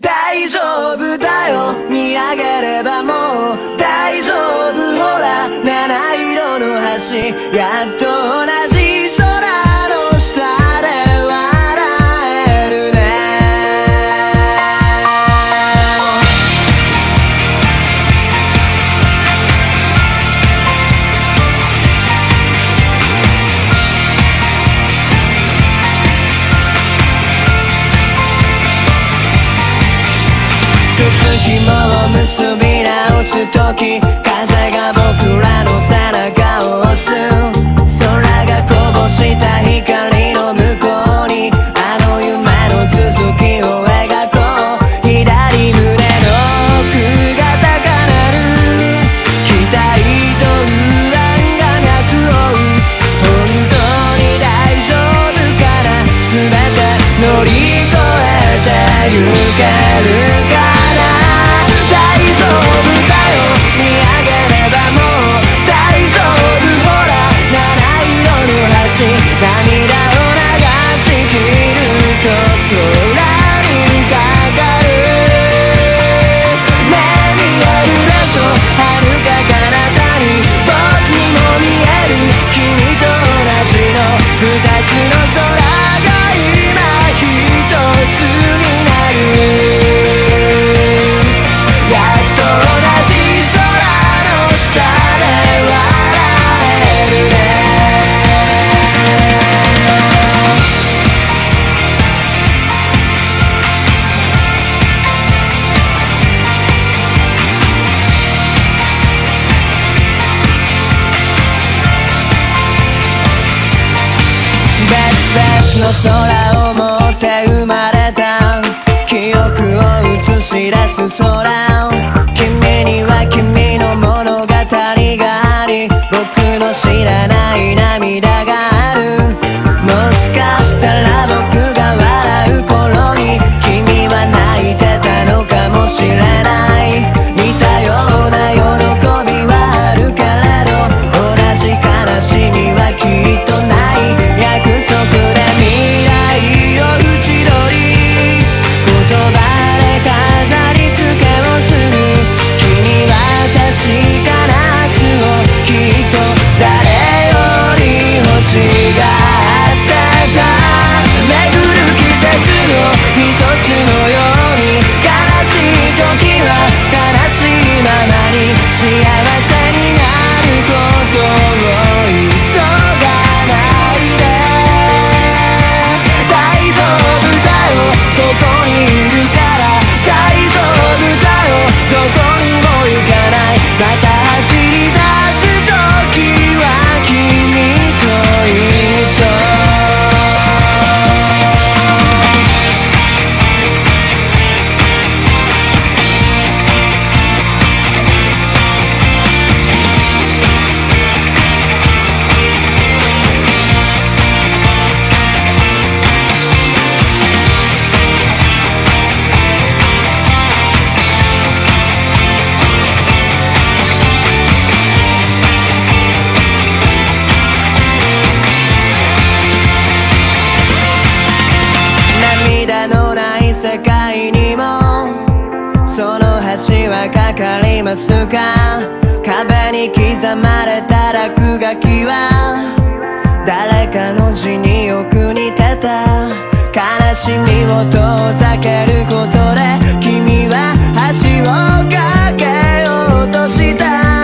大丈夫だよ。見上げればもう大丈夫。ほら七色の橋やっと紐を結び直す時風が僕らの背中を押す。空がこぼした光。無駄の空を持って生まれた記憶を映し出す空君には君の物語があり僕の知らない涙がある。もしかしたら僕が笑う頃に君は泣いてたのかもしれない。かかりますか？壁に刻まれた落書きは誰かの字によく似てた。悲しみを遠ざけることで君は橋を架けようとした。